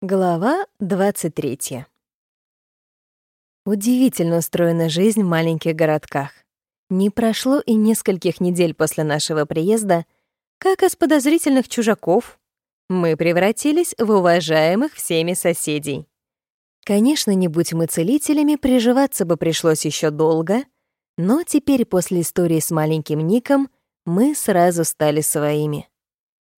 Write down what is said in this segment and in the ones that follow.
Глава 23. Удивительно устроена жизнь в маленьких городках. Не прошло и нескольких недель после нашего приезда, как из подозрительных чужаков мы превратились в уважаемых всеми соседей. Конечно, не будь мы целителями, приживаться бы пришлось еще долго, но теперь после истории с маленьким Ником мы сразу стали своими.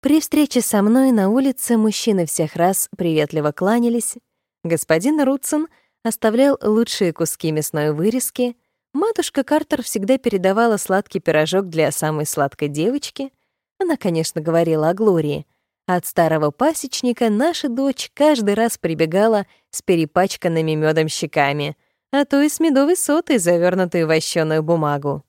При встрече со мной на улице мужчины всех раз приветливо кланялись. Господин Рутсон оставлял лучшие куски мясной вырезки. Матушка Картер всегда передавала сладкий пирожок для самой сладкой девочки. Она, конечно, говорила о Глории. От старого пасечника наша дочь каждый раз прибегала с перепачканными медом щеками, а то и с медовой сотой, завернутой в вощеную бумагу.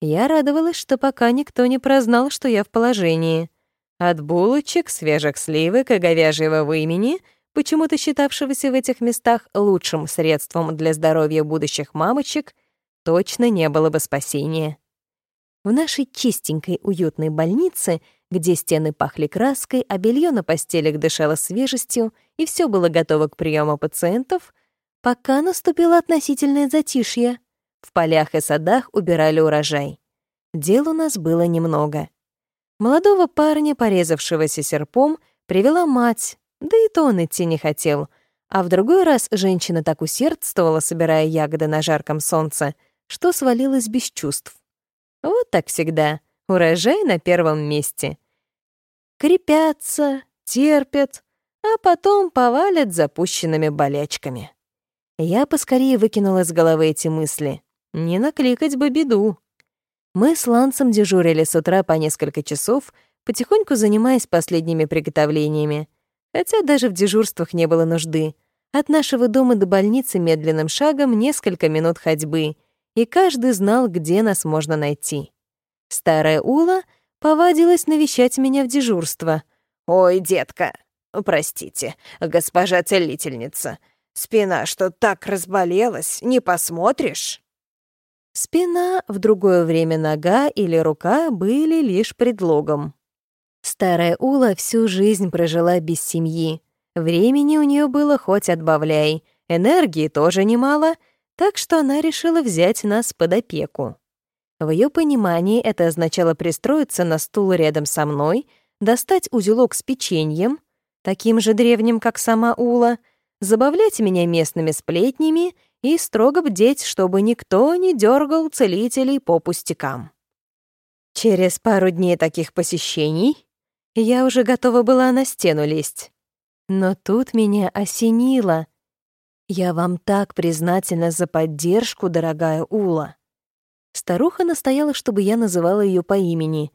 Я радовалась, что пока никто не прознал, что я в положении — от булочек, свежих сливок и говяжьего вымени, почему-то считавшегося в этих местах лучшим средством для здоровья будущих мамочек, точно не было бы спасения. В нашей чистенькой уютной больнице, где стены пахли краской, а белье на постелях дышало свежестью и все было готово к приему пациентов, пока наступило относительное затишье. В полях и садах убирали урожай. Дел у нас было немного — Молодого парня, порезавшегося серпом, привела мать, да и то он идти не хотел. А в другой раз женщина так усердствовала, собирая ягоды на жарком солнце, что свалилась без чувств. Вот так всегда. Урожай на первом месте. Крепятся, терпят, а потом повалят запущенными болячками. Я поскорее выкинула с головы эти мысли. Не накликать бы беду. Мы с Лансом дежурили с утра по несколько часов, потихоньку занимаясь последними приготовлениями. Хотя даже в дежурствах не было нужды. От нашего дома до больницы медленным шагом несколько минут ходьбы, и каждый знал, где нас можно найти. Старая Ула повадилась навещать меня в дежурство. «Ой, детка, простите, госпожа целительница, спина что так разболелась, не посмотришь?» Спина, в другое время нога или рука были лишь предлогом. Старая Ула всю жизнь прожила без семьи. Времени у нее было хоть отбавляй, энергии тоже немало, так что она решила взять нас под опеку. В ее понимании это означало пристроиться на стул рядом со мной, достать узелок с печеньем, таким же древним, как сама Ула, забавлять меня местными сплетнями и строго бдеть, чтобы никто не дергал целителей по пустякам. Через пару дней таких посещений я уже готова была на стену лезть. Но тут меня осенило. Я вам так признательна за поддержку, дорогая Ула. Старуха настояла, чтобы я называла ее по имени.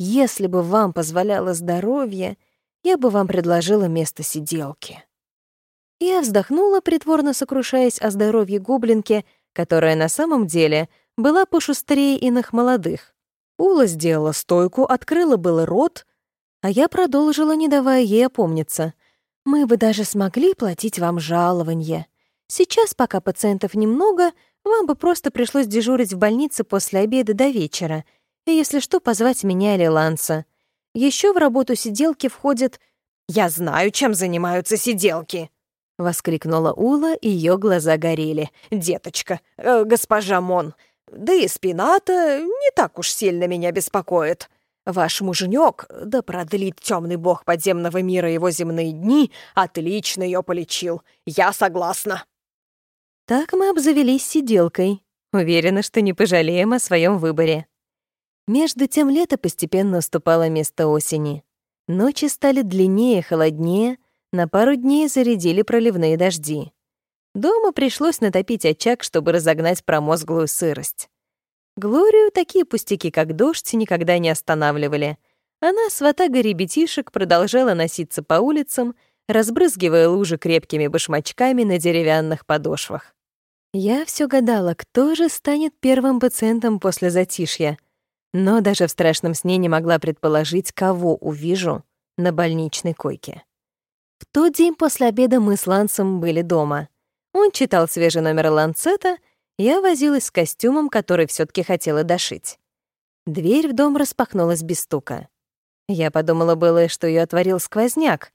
Если бы вам позволяло здоровье, я бы вам предложила место сиделки. Я вздохнула, притворно сокрушаясь о здоровье гоблинки, которая на самом деле была пошустрее иных молодых. Ула сделала стойку, открыла было рот, а я продолжила, не давая ей опомниться. «Мы бы даже смогли платить вам жалование. Сейчас, пока пациентов немного, вам бы просто пришлось дежурить в больнице после обеда до вечера, и, если что, позвать меня или Ланса. Еще в работу сиделки входит... «Я знаю, чем занимаются сиделки!» — воскликнула Ула, и ее глаза горели. «Деточка, э, госпожа Мон, да и спина-то не так уж сильно меня беспокоит. Ваш муженек, да продлит темный бог подземного мира его земные дни, отлично ее полечил. Я согласна». Так мы обзавелись сиделкой. Уверена, что не пожалеем о своем выборе. Между тем лето постепенно уступало место осени. Ночи стали длиннее, холоднее — на пару дней зарядили проливные дожди. Дома пришлось натопить очаг, чтобы разогнать промозглую сырость. Глорию такие пустяки, как дождь, никогда не останавливали. Она с ватагой ребятишек продолжала носиться по улицам, разбрызгивая лужи крепкими башмачками на деревянных подошвах. Я все гадала, кто же станет первым пациентом после затишья, но даже в страшном сне не могла предположить, кого увижу на больничной койке. В тот день после обеда мы с Лансом были дома. Он читал свежий номер Ланцета, я возилась с костюмом, который все таки хотела дошить. Дверь в дом распахнулась без стука. Я подумала было, что ее отворил сквозняк.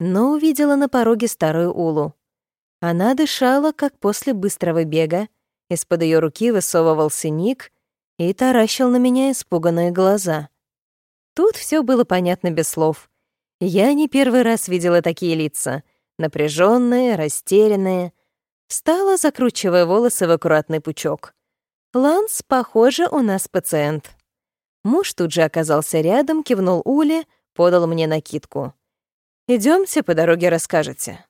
но увидела на пороге старую Улу. Она дышала, как после быстрого бега, из-под ее руки высовывался Ник и таращил на меня испуганные глаза. Тут все было понятно без слов. Я не первый раз видела такие лица, напряженные, растерянные. Встала, закручивая волосы в аккуратный пучок. «Ланс, похоже, у нас пациент». Муж тут же оказался рядом, кивнул Уле, подал мне накидку. Идемте по дороге расскажете».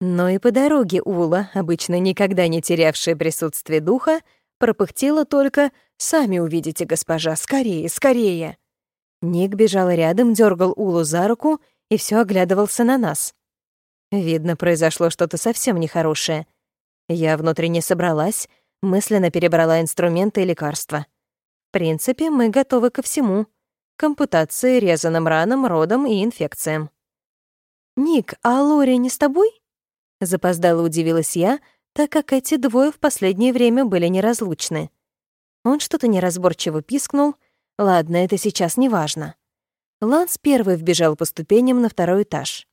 Но и по дороге Ула, обычно никогда не терявшая присутствие духа, пропыхтела только «Сами увидите, госпожа, скорее, скорее!» Ник бежал рядом, дергал Улу за руку и все оглядывался на нас. Видно, произошло что-то совсем нехорошее. Я внутренне собралась, мысленно перебрала инструменты и лекарства. В принципе, мы готовы ко всему. К ампутации, резаным ранам, родам и инфекциям. «Ник, а Лори не с тобой?» Запоздало удивилась я, так как эти двое в последнее время были неразлучны. Он что-то неразборчиво пискнул. Ладно, это сейчас не важно. Ланс первый вбежал по ступеням на второй этаж.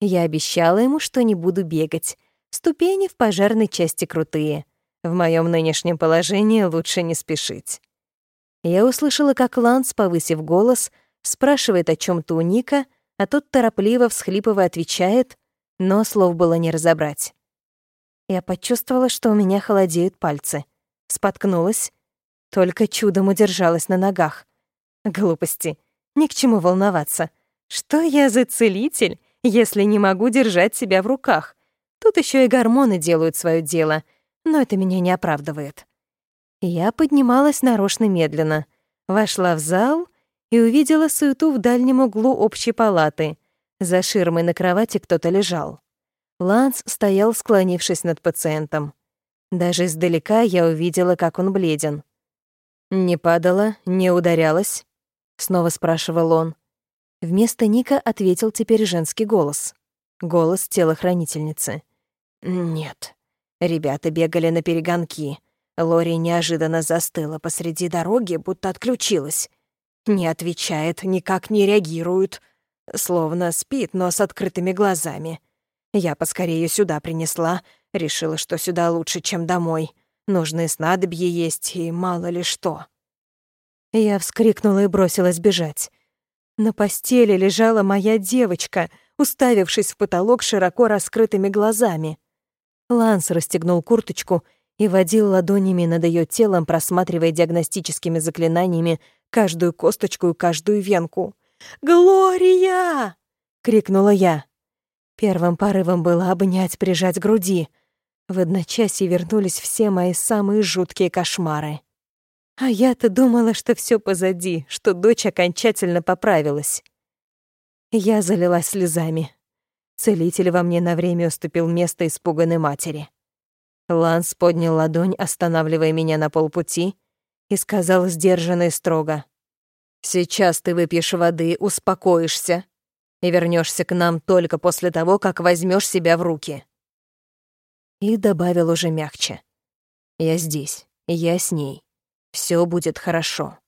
Я обещала ему, что не буду бегать. Ступени в пожарной части крутые. В моем нынешнем положении лучше не спешить. Я услышала, как Ланс, повысив голос, спрашивает о чем то у Ника, а тот торопливо, всхлипывая, отвечает, но слов было не разобрать. Я почувствовала, что у меня холодеют пальцы. Споткнулась, только чудом удержалась на ногах. Глупости. Ни к чему волноваться. Что я за целитель, если не могу держать себя в руках? Тут еще и гормоны делают свое дело, но это меня не оправдывает. Я поднималась нарочно медленно, вошла в зал и увидела суету в дальнем углу общей палаты. За ширмой на кровати кто-то лежал. Ланс стоял, склонившись над пациентом. Даже издалека я увидела, как он бледен. «Не падала, не ударялась?» — снова спрашивал он. Вместо Ника ответил теперь женский голос. Голос телохранительницы. «Нет». Ребята бегали на перегонки. Лори неожиданно застыла посреди дороги, будто отключилась. Не отвечает, никак не реагирует. Словно спит, но с открытыми глазами. Я поскорее сюда принесла. Решила, что сюда лучше, чем домой. Нужны снадобья есть и мало ли что. Я вскрикнула и бросилась бежать. На постели лежала моя девочка, уставившись в потолок широко раскрытыми глазами. Ланс расстегнул курточку и водил ладонями над ее телом, просматривая диагностическими заклинаниями каждую косточку и каждую венку. «Глория!» — крикнула я. Первым порывом было обнять, прижать груди. В одночасье вернулись все мои самые жуткие кошмары. А я-то думала, что все позади, что дочь окончательно поправилась. Я залилась слезами. Целитель во мне на время уступил место испуганной матери. Ланс поднял ладонь, останавливая меня на полпути, и сказал сдержанно и строго. «Сейчас ты выпьешь воды, успокоишься и вернешься к нам только после того, как возьмешь себя в руки». И добавил уже мягче. «Я здесь, я с ней. Все будет хорошо».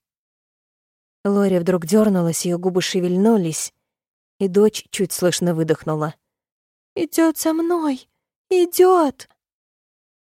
Лори вдруг дернулась, ее губы шевельнулись, и дочь чуть слышно выдохнула. Идет за мной! Идет!